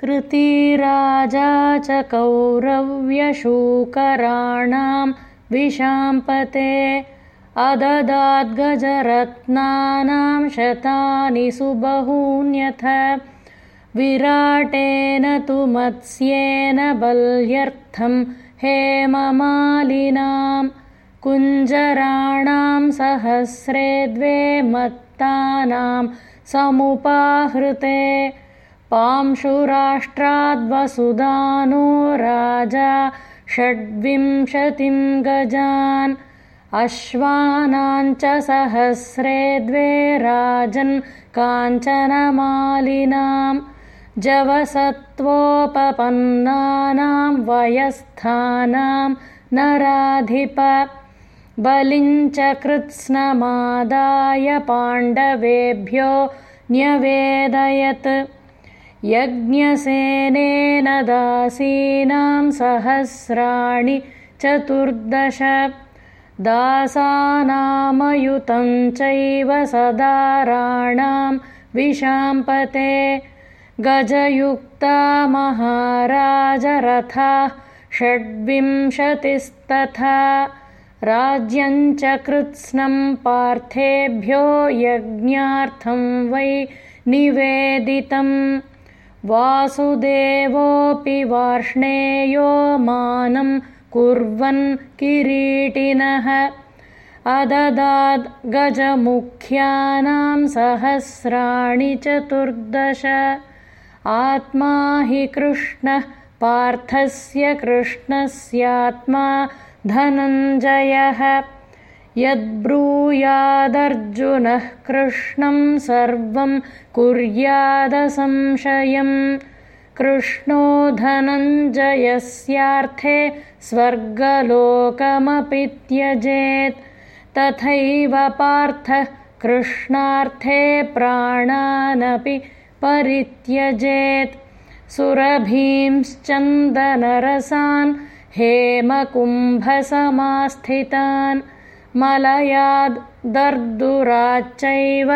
कृतिराजा च कौरव्यशूकराणां विशाम्पते अददाद्गजरत्नानां शतानि सुबहून्यथ विराटेन तु मत्स्येन बल्यर्थं हेममालिनां कुञ्जराणां सहस्रे द्वे मत्तानां समुपाहृते पांशुराष्ट्राद्वसुदानो राजा षड्विंशतिं गजान् अश्वानाञ्च सहस्रे द्वे राजन् काञ्चनमालिनां जवसत्त्वोपपन्नानां वयस्थानां नराधिप बलिञ्च कृत्स्नमादाय पाण्डवेभ्यो न्यवेदयत् यज्ञसेनेन दासीनां सहस्राणि चतुर्दश दासानामयुतं चैव सदाराणां विशाम्पते गजयुक्ता महाराजरथाः षड्विंशतिस्तथा राज्यञ्च कृत्स्नं पार्थेभ्यो यज्ञार्थं वै निवेदितम् वासुदेवोऽपि वार्ष्णेयो मानं कुर्वन् किरीटिनः। अददाद् गजमुख्यानां सहस्राणि चतुर्दश। आत्मा हि कृष्णः पार्थस्य कृष्णस्यात्मा धनञ्जयः यद्ब्रूयादर्जुनः कृष्णं सर्वं कुर्यादसंशयम्। कृष्णो धनञ्जयस्यार्थे स्वर्गलोकमपि त्यजेत् तथैव पार्थः कृष्णार्थे प्राणानपि परित्यजेत्। सुरभींश्चन्दनरसान् हेमकुम्भसमास्थितान् मलयाद् दर्दुराच्चैव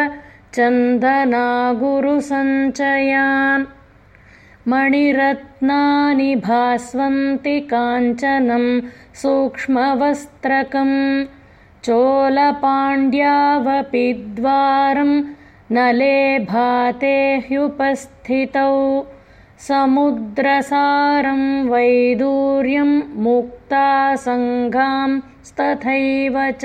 चन्दनागुरुसञ्चयान्। मणिरत्नानि भास्वन्ति काञ्चनं सूक्ष्मवस्त्रकम् चोलपाण्ड्यावपि द्वारं न लेभाते ह्युपस्थितौ समुद्रसारं वैदूर्यं मुक्तासङ्घांस्तथैव च